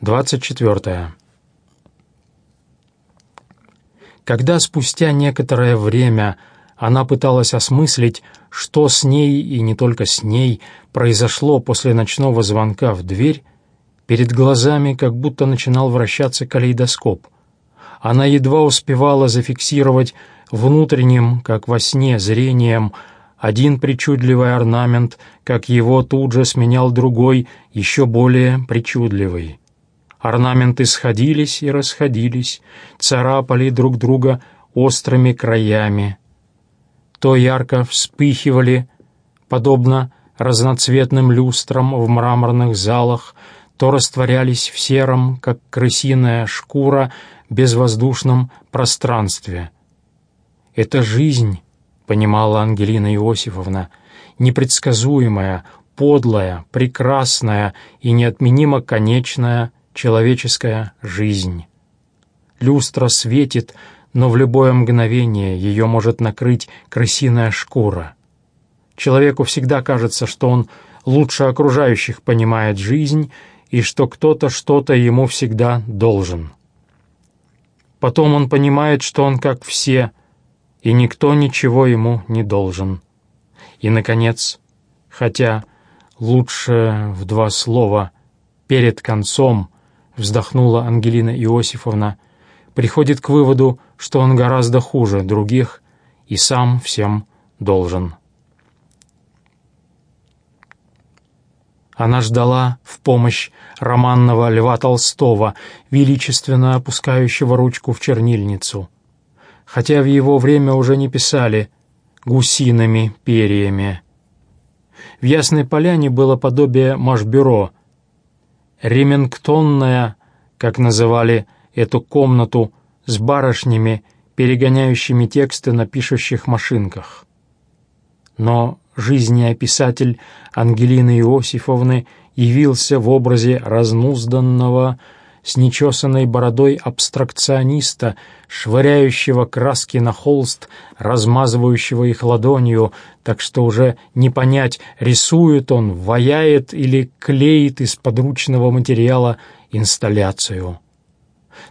24. Когда спустя некоторое время она пыталась осмыслить, что с ней и не только с ней произошло после ночного звонка в дверь, перед глазами как будто начинал вращаться калейдоскоп. Она едва успевала зафиксировать внутренним, как во сне, зрением один причудливый орнамент, как его тут же сменял другой, еще более причудливый. Орнаменты сходились и расходились, царапали друг друга острыми краями. То ярко вспыхивали, подобно разноцветным люстрам в мраморных залах, то растворялись в сером, как крысиная шкура, безвоздушном пространстве. «Это жизнь», — понимала Ангелина Иосифовна, непредсказуемая, подлая, прекрасная и неотменимо конечная человеческая жизнь. Люстра светит, но в любое мгновение ее может накрыть крысиная шкура. Человеку всегда кажется, что он лучше окружающих понимает жизнь и что кто-то что-то ему всегда должен. Потом он понимает, что он как все, и никто ничего ему не должен. И, наконец, хотя лучше в два слова «перед концом» вздохнула Ангелина Иосифовна, приходит к выводу, что он гораздо хуже других и сам всем должен. Она ждала в помощь романного Льва Толстого, величественно опускающего ручку в чернильницу. Хотя в его время уже не писали гусиными перьями. В Ясной Поляне было подобие машбюро, ремингтонная, как называли эту комнату, с барышнями, перегоняющими тексты на пишущих машинках. Но жизнеописатель Ангелины Иосифовны явился в образе разнузданного, с нечесанной бородой абстракциониста, швыряющего краски на холст, размазывающего их ладонью, так что уже не понять, рисует он, ваяет или клеит из подручного материала инсталляцию.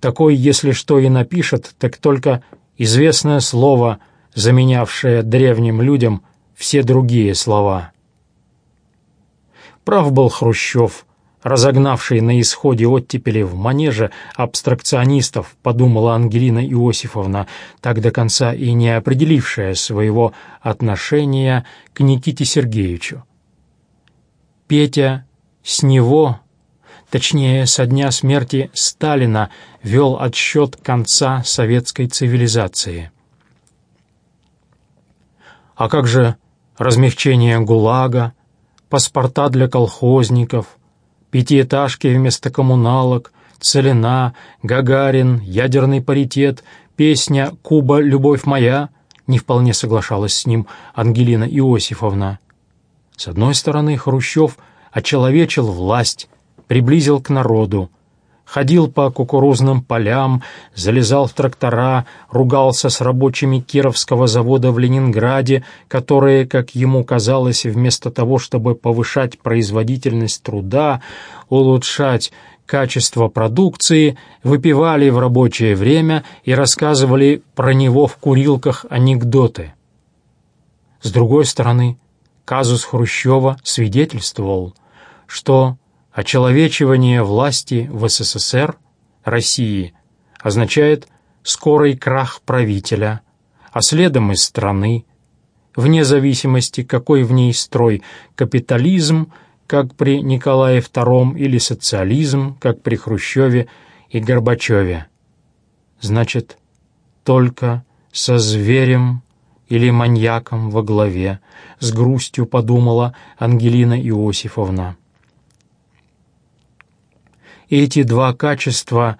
Такой, если что и напишет, так только известное слово, заменявшее древним людям все другие слова. Прав был Хрущев, разогнавший на исходе оттепели в манеже абстракционистов, подумала Ангелина Иосифовна, так до конца и не определившая своего отношения к Никите Сергеевичу. Петя с него, точнее, со дня смерти Сталина, вел отсчет конца советской цивилизации. А как же размягчение ГУЛАГа, паспорта для колхозников, пятиэтажки вместо коммуналок, Целина, Гагарин, ядерный паритет, песня «Куба, любовь моя» не вполне соглашалась с ним Ангелина Иосифовна. С одной стороны, Хрущев очеловечил власть, приблизил к народу, ходил по кукурузным полям, залезал в трактора, ругался с рабочими Кировского завода в Ленинграде, которые, как ему казалось, вместо того, чтобы повышать производительность труда, улучшать качество продукции, выпивали в рабочее время и рассказывали про него в курилках анекдоты. С другой стороны, казус Хрущева свидетельствовал, что Очеловечивание власти в СССР, России, означает скорый крах правителя, а следом и страны, вне зависимости, какой в ней строй, капитализм, как при Николае II, или социализм, как при Хрущеве и Горбачеве. Значит, только со зверем или маньяком во главе, с грустью подумала Ангелина Иосифовна. Эти два качества,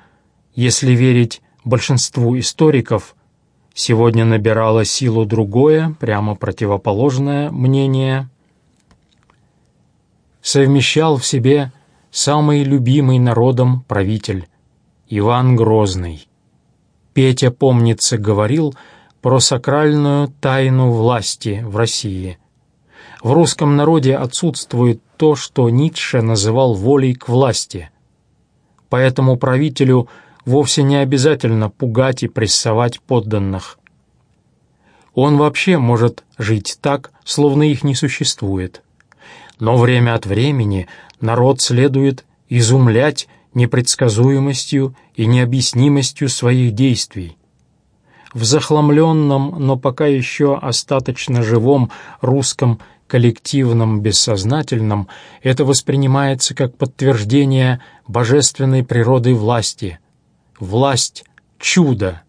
если верить большинству историков, сегодня набирало силу другое, прямо противоположное мнение, совмещал в себе самый любимый народом правитель Иван Грозный. Петя, помнится, говорил про сакральную тайну власти в России. В русском народе отсутствует то, что Ницше называл волей к власти – поэтому правителю вовсе не обязательно пугать и прессовать подданных. Он вообще может жить так, словно их не существует. Но время от времени народ следует изумлять непредсказуемостью и необъяснимостью своих действий. В захламленном, но пока еще остаточно живом русском коллективном бессознательном это воспринимается как подтверждение божественной природы власти. Власть — чудо.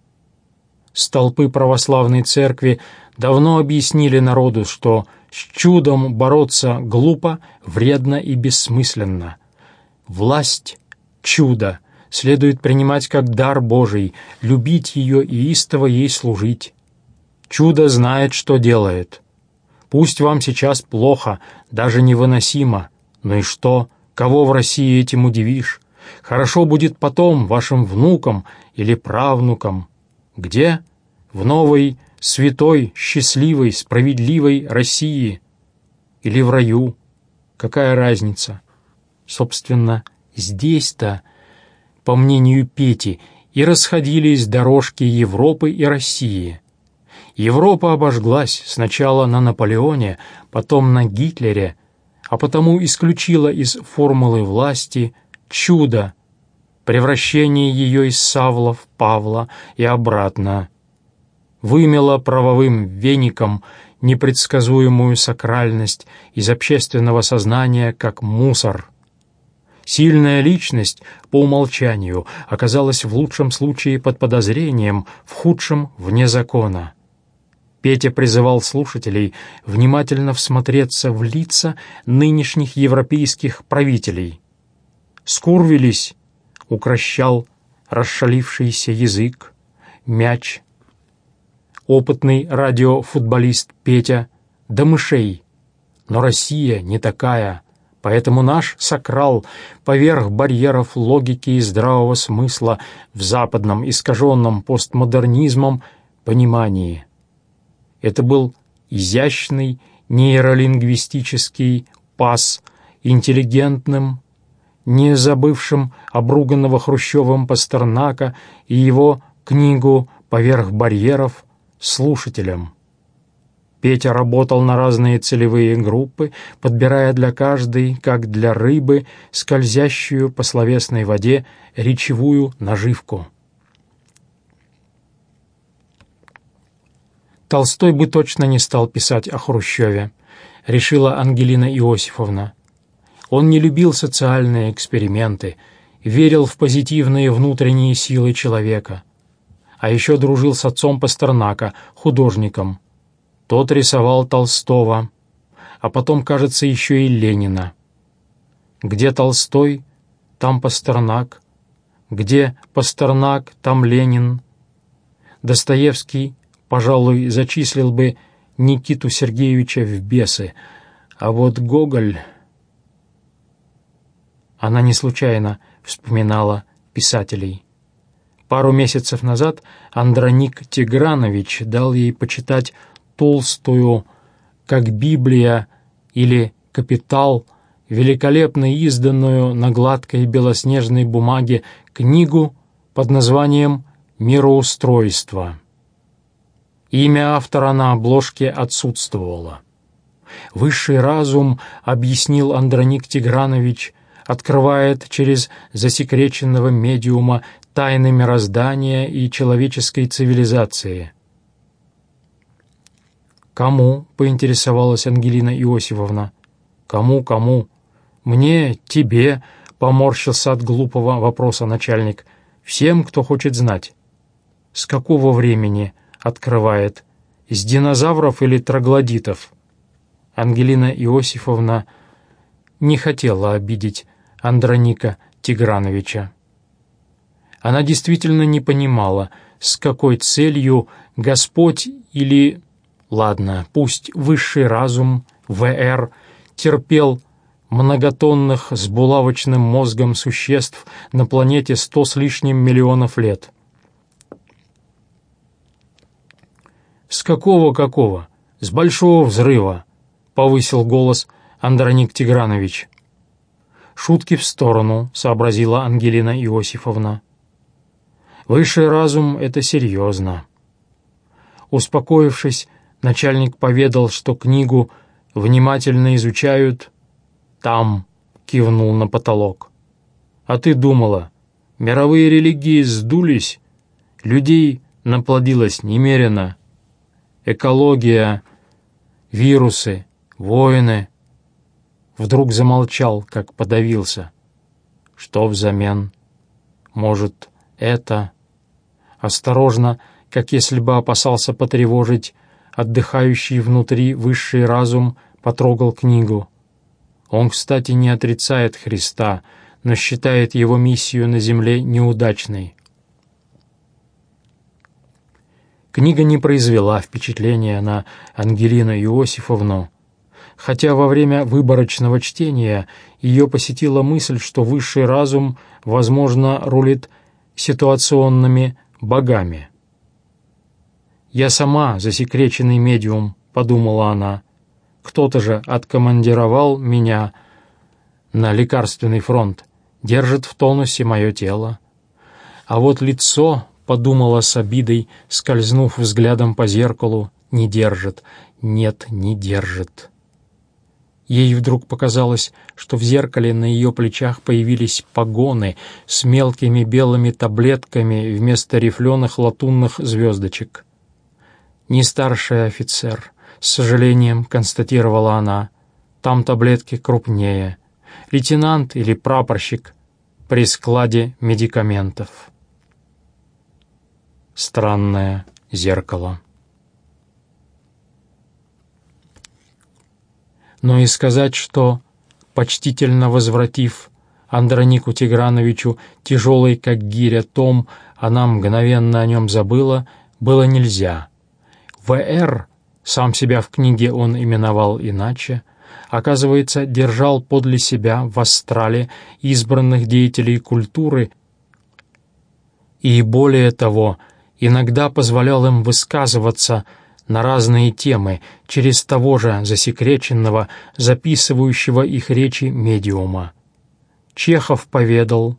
Столпы православной церкви давно объяснили народу, что с чудом бороться глупо, вредно и бессмысленно. Власть — чудо, следует принимать как дар Божий, любить ее и истово ей служить. Чудо знает, что делает. Пусть вам сейчас плохо, даже невыносимо. Ну и что? Кого в России этим удивишь? Хорошо будет потом вашим внукам или правнукам. Где? В новой, святой, счастливой, справедливой России. Или в раю. Какая разница? Собственно, здесь-то, по мнению Пети, и расходились дорожки Европы и России. Европа обожглась сначала на Наполеоне, потом на Гитлере, а потому исключила из формулы власти чудо, превращение ее из Савла в Павла и обратно, вымела правовым веником непредсказуемую сакральность из общественного сознания как мусор. Сильная личность по умолчанию оказалась в лучшем случае под подозрением, в худшем — вне закона. Петя призывал слушателей внимательно всмотреться в лица нынешних европейских правителей. «Скурвились!» — укращал расшалившийся язык, мяч. Опытный радиофутболист Петя до мышей. Но Россия не такая, поэтому наш сакрал поверх барьеров логики и здравого смысла в западном искаженном постмодернизмом понимании — это был изящный нейролингвистический пас интеллигентным, не забывшим обруганного Хрущевым Пастернака и его книгу «Поверх барьеров» слушателям. Петя работал на разные целевые группы, подбирая для каждой, как для рыбы, скользящую по словесной воде речевую наживку. Толстой бы точно не стал писать о Хрущеве, решила Ангелина Иосифовна. Он не любил социальные эксперименты, верил в позитивные внутренние силы человека. А еще дружил с отцом Пастернака, художником. Тот рисовал Толстого, а потом, кажется, еще и Ленина. Где Толстой, там Пастернак. Где Пастернак, там Ленин. Достоевский пожалуй, зачислил бы Никиту Сергеевича в бесы, а вот Гоголь... Она не случайно вспоминала писателей. Пару месяцев назад Андроник Тигранович дал ей почитать толстую, как Библия или «Капитал», великолепно изданную на гладкой белоснежной бумаге книгу под названием «Мироустройство». Имя автора на обложке отсутствовало. Высший разум, объяснил Андроник Тигранович, открывает через засекреченного медиума тайны мироздания и человеческой цивилизации. «Кому?» — поинтересовалась Ангелина Иосифовна. «Кому, кому?» «Мне, тебе», — поморщился от глупого вопроса начальник. «Всем, кто хочет знать». «С какого времени?» Открывает. Из динозавров или троглодитов? Ангелина Иосифовна не хотела обидеть Андроника Тиграновича. Она действительно не понимала, с какой целью Господь или, ладно, пусть высший разум, ВР, терпел многотонных с булавочным мозгом существ на планете сто с лишним миллионов лет. «С какого-какого? С большого взрыва!» — повысил голос Андроник Тигранович. «Шутки в сторону», — сообразила Ангелина Иосифовна. «Высший разум — это серьезно». Успокоившись, начальник поведал, что книгу внимательно изучают «там», — кивнул на потолок. «А ты думала, мировые религии сдулись, людей наплодилось немерено, экология, вирусы, войны». Вдруг замолчал, как подавился. Что взамен? Может, это? Осторожно, как если бы опасался потревожить отдыхающий внутри высший разум, потрогал книгу. Он, кстати, не отрицает Христа, но считает его миссию на земле неудачной. Книга не произвела впечатления на Ангелину Иосифовну, хотя во время выборочного чтения ее посетила мысль, что высший разум, возможно, рулит ситуационными богами. «Я сама засекреченный медиум», — подумала она. «Кто-то же откомандировал меня на лекарственный фронт, держит в тонусе мое тело. А вот лицо, — подумала с обидой, скользнув взглядом по зеркалу, — не держит, нет, не держит». Ей вдруг показалось, что в зеркале на ее плечах появились погоны с мелкими белыми таблетками вместо рифленых латунных звездочек. «Не старший офицер», — с сожалением констатировала она. «Там таблетки крупнее. Лейтенант или прапорщик при складе медикаментов». Странное зеркало. но и сказать, что, почтительно возвратив Андронику Тиграновичу тяжелый, как гиря, том, она мгновенно о нем забыла, было нельзя. В.Р., сам себя в книге он именовал иначе, оказывается, держал подле себя в астрале избранных деятелей культуры и, более того, иногда позволял им высказываться – на разные темы через того же засекреченного, записывающего их речи медиума. Чехов поведал,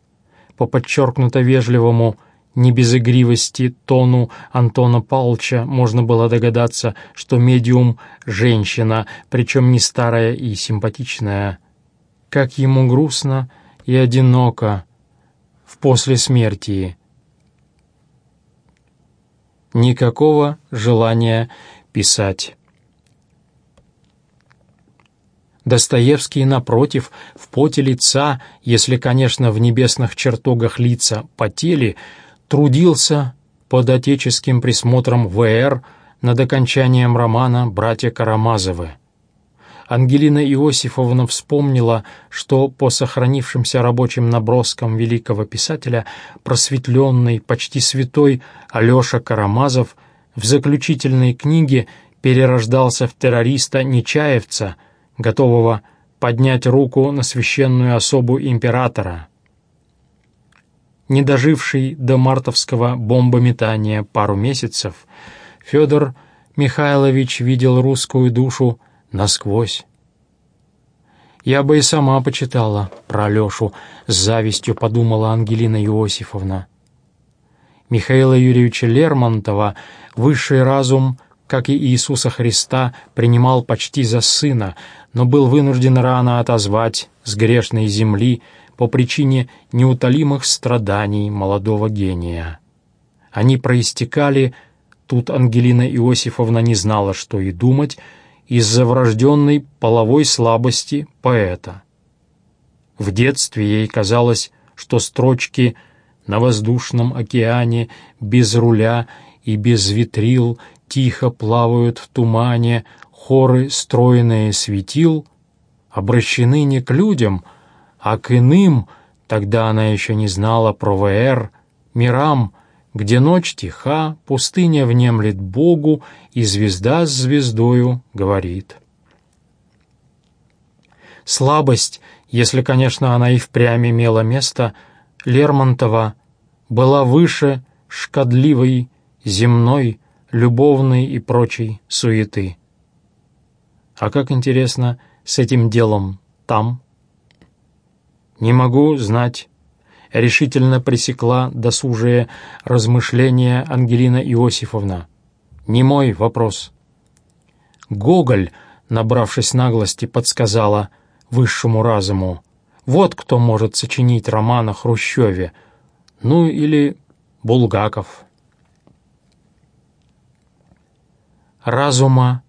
по подчеркнуто вежливому не без игривости тону Антона Павловича можно было догадаться, что медиум — женщина, причем не старая и симпатичная. Как ему грустно и одиноко в после смерти никакого желания писать. Достоевский, напротив, в поте лица, если, конечно, в небесных чертогах лица потели, трудился под отеческим присмотром ВР над окончанием романа «Братья Карамазовы». Ангелина Иосифовна вспомнила, что по сохранившимся рабочим наброскам великого писателя просветленный, почти святой Алеша Карамазов в заключительной книге перерождался в террориста-нечаевца, готового поднять руку на священную особу императора. Не доживший до мартовского бомбометания пару месяцев, Федор Михайлович видел русскую душу насквозь. Я бы и сама почитала про Лешу, с завистью подумала Ангелина Иосифовна. Михаила Юрьевича Лермонтова высший разум, как и Иисуса Христа, принимал почти за сына, но был вынужден рано отозвать с грешной земли по причине неутолимых страданий молодого гения. Они проистекали, тут Ангелина Иосифовна не знала, что и думать, из-за врожденной половой слабости поэта. В детстве ей казалось, что строчки «На воздушном океане без руля и без ветрил тихо плавают в тумане хоры стройные светил» обращены не к людям, а к иным, тогда она еще не знала про ВР, мирам — где ночь тиха, пустыня внемлет Богу, и звезда с звездою говорит. Слабость, если, конечно, она и впрямь имела место, Лермонтова была выше шкодливой, земной, любовной и прочей суеты. А как интересно с этим делом там? «Не могу знать», — решительно пресекла досужие размышления Ангелина Иосифовна. «Не мой вопрос». Гоголь, набравшись наглости, подсказала высшему разуму. «Вот кто может сочинить роман о Хрущеве. Ну или Булгаков». Разума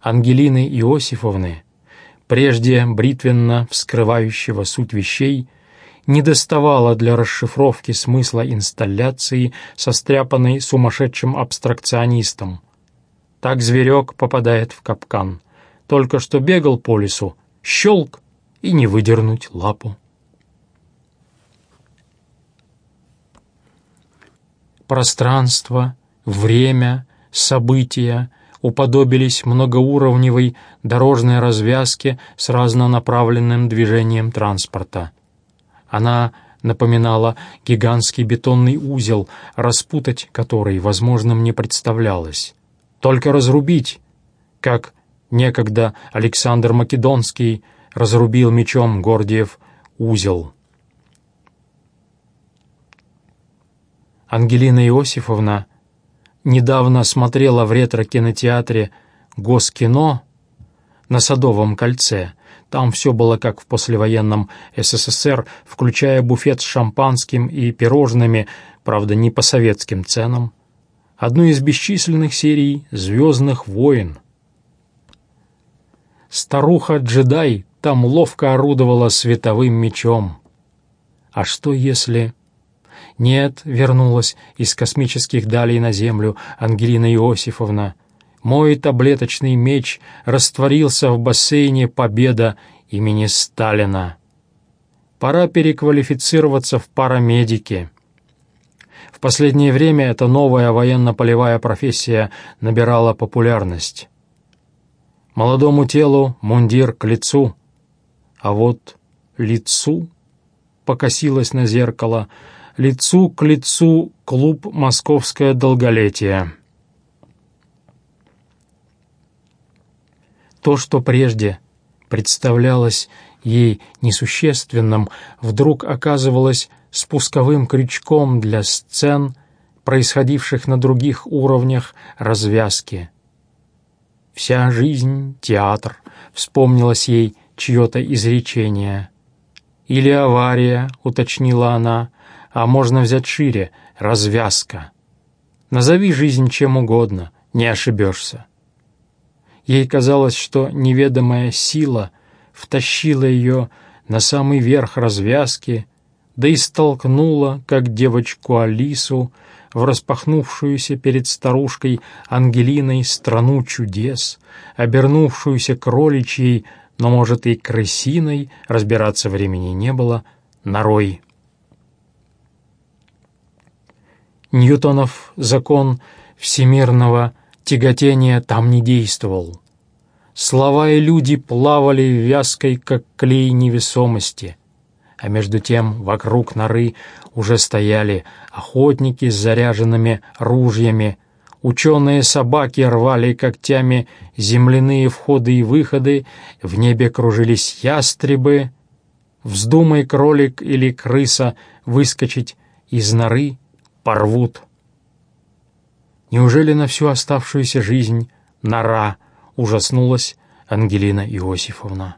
Ангелины Иосифовны прежде бритвенно вскрывающего суть вещей, не доставало для расшифровки смысла инсталляции, состряпанной сумасшедшим абстракционистом. Так зверек попадает в капкан. Только что бегал по лесу, щелк и не выдернуть лапу. Пространство, время, события — уподобились многоуровневой дорожной развязке с разнонаправленным движением транспорта. Она напоминала гигантский бетонный узел, распутать который возможным не представлялось. Только разрубить, как некогда Александр Македонский разрубил мечом Гордиев узел. Ангелина Иосифовна недавно смотрела в ретро-кинотеатре «Госкино» на Садовом кольце. Там все было как в послевоенном СССР, включая буфет с шампанским и пирожными, правда, не по советским ценам. Одну из бесчисленных серий «Звездных войн». Старуха-джедай там ловко орудовала световым мечом. А что если... «Нет», — вернулась из космических далей на Землю Ангелина Иосифовна. «Мой таблеточный меч растворился в бассейне «Победа» имени Сталина. Пора переквалифицироваться в парамедики». В последнее время эта новая военно-полевая профессия набирала популярность. Молодому телу мундир к лицу, а вот лицу покосилась на зеркало — лицу к лицу клуб «Московское долголетие». То, что прежде представлялось ей несущественным, вдруг оказывалось спусковым крючком для сцен, происходивших на других уровнях развязки. «Вся жизнь — театр», — вспомнилось ей чье-то изречение. «Или авария», — уточнила она, а можно взять шире — развязка. Назови жизнь чем угодно, не ошибешься. Ей казалось, что неведомая сила втащила ее на самый верх развязки, да и столкнула, как девочку Алису, в распахнувшуюся перед старушкой Ангелиной страну чудес, обернувшуюся кроличьей, но, может, и крысиной, разбираться времени не было, норой. Ньютонов закон всемирного тяготения там не действовал. Слова и люди плавали в вязкой, как клей невесомости, а между тем вокруг норы уже стояли охотники с заряженными ружьями, ученые собаки рвали когтями земляные входы и выходы, в небе кружились ястребы, вздумай кролик или крыса выскочить из норы — порвут. Неужели на всю оставшуюся жизнь нора ужаснулась Ангелина Иосифовна?